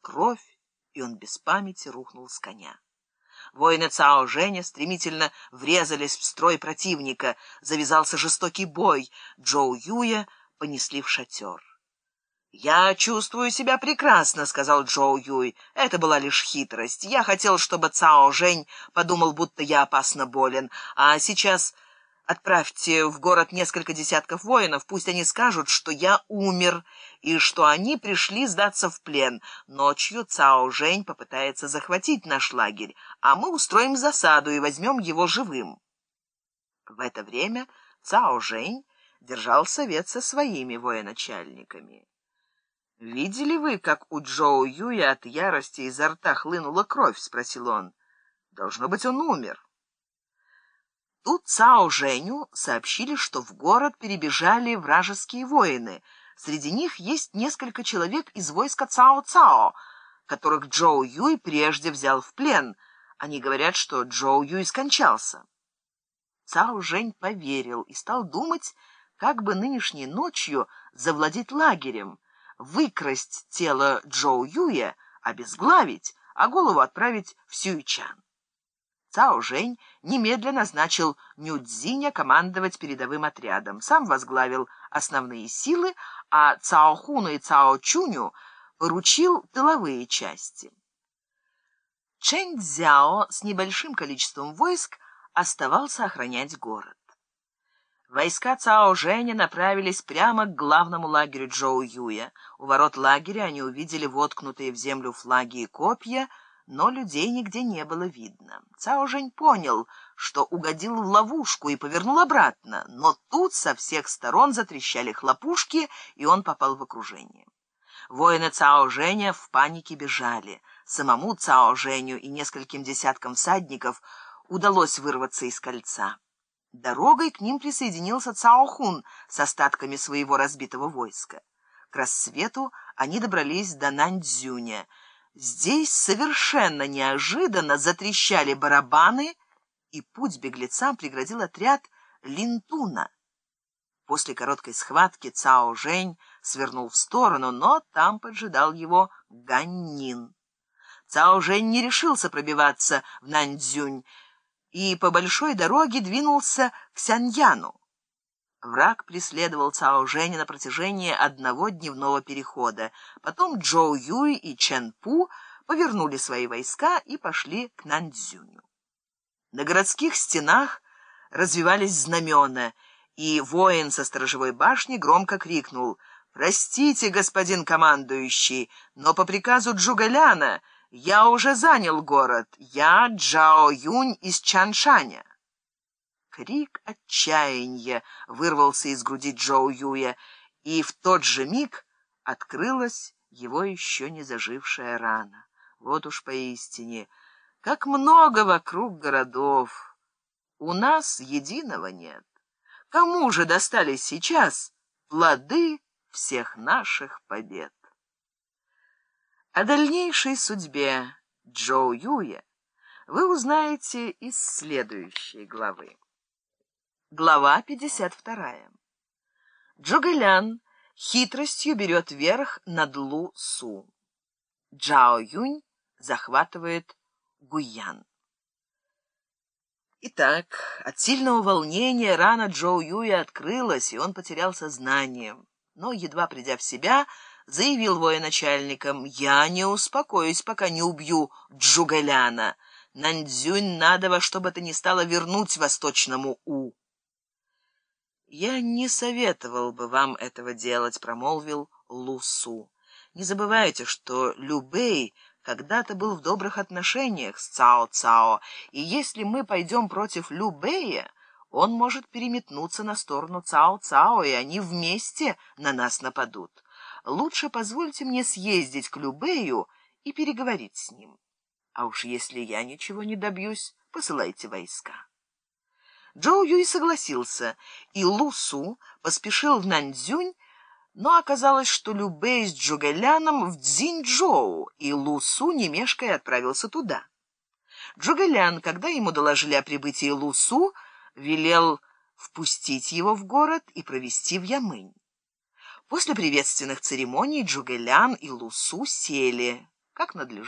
кровь, и он без памяти рухнул с коня. Воины Цао Женя стремительно врезались в строй противника. Завязался жестокий бой. Джоу Юя понесли в шатер. «Я чувствую себя прекрасно», — сказал Джоу Юй. «Это была лишь хитрость. Я хотел, чтобы Цао Жень подумал, будто я опасно болен. А сейчас отправьте в город несколько десятков воинов. Пусть они скажут, что я умер, и что они пришли сдаться в плен. Ночью Цао Жень попытается захватить наш лагерь, а мы устроим засаду и возьмем его живым». В это время Цао Жень держал совет со своими военачальниками. «Видели вы, как у Джоу Юя от ярости изо рта хлынула кровь?» — спросил он. «Должно быть, он умер». Тут Цао Женю сообщили, что в город перебежали вражеские воины. Среди них есть несколько человек из войска Цао-Цао, которых Джоу Юй прежде взял в плен. Они говорят, что Джоу Юй скончался. Цао Жень поверил и стал думать, как бы нынешней ночью завладеть лагерем, выкрасть тело Джоу Юя, обезглавить, а голову отправить в Сюйчан. Цао Жень немедленно назначил Нюдзиня командовать передовым отрядом, сам возглавил основные силы, а Цао Хуну и Цао Чуню поручил тыловые части. Чэнь Цзяо с небольшим количеством войск оставался охранять город. Войска Цао Женя направились прямо к главному лагерю Джоу Юя. У ворот лагеря они увидели воткнутые в землю флаги и копья, но людей нигде не было видно. Цао Жень понял, что угодил в ловушку и повернул обратно, но тут со всех сторон затрещали хлопушки, и он попал в окружение. Воины Цао Женя в панике бежали. Самому Цао Женю и нескольким десяткам всадников удалось вырваться из кольца. Дорогой к ним присоединился Цаохун с остатками своего разбитого войска. К рассвету они добрались до Наньцзюня. Здесь совершенно неожиданно затрещали барабаны, и путь беглецам преградил отряд Линтуна. После короткой схватки Цао Жень свернул в сторону, но там поджидал его Ганнин. Цао Жень не решился пробиваться в Наньцзюнь, и по большой дороге двинулся к Сяньяну. Враг преследовал Цао Женя на протяжении одного дневного перехода. Потом Джоу Юй и Чен Пу повернули свои войска и пошли к Нанцзюню. На городских стенах развивались знамена, и воин со сторожевой башни громко крикнул «Простите, господин командующий, но по приказу Джугаляна я уже занял город. Я Джао Юнь из Чаншаня. Крик отчаяния вырвался из груди Джоу Юя, и в тот же миг открылась его еще не зажившая рана. Вот уж поистине, как много вокруг городов. У нас единого нет. Кому же достались сейчас плоды всех наших побед? О дальнейшей судьбе Джоу Юя вы узнаете из следующей главы. Глава 52. Джугэлян хитростью берет верх над Лу Су. Джао Юнь захватывает Гуян. Итак, от сильного волнения рана Джоу Юя открылась, и он потерял сознание. Но, едва придя в себя, заявил военачальникам, «Я не успокоюсь, пока не убью Джугаляна. Нандзюнь надо во что бы то ни стало вернуть восточному У». «Я не советовал бы вам этого делать», — промолвил Лусу. «Не забывайте, что Любэй когда-то был в добрых отношениях с Цао-Цао, и если мы пойдем против Любэя, он может переметнуться на сторону Цао-Цао, и они вместе на нас нападут» лучше позвольте мне съездить к Любею и переговорить с ним. А уж если я ничего не добьюсь, посылайте войска. Джоу Юй согласился, и Лу Су поспешил в Наньцзюнь, но оказалось, что Любэй с Джугэляном в Цзиньчжоу, и Лу Су не мешкая отправился туда. Джугэлян, когда ему доложили о прибытии Лу Су, велел впустить его в город и провести в Ямынь. После приветственных церемоний Джугелян и Лусу сели. как надлежит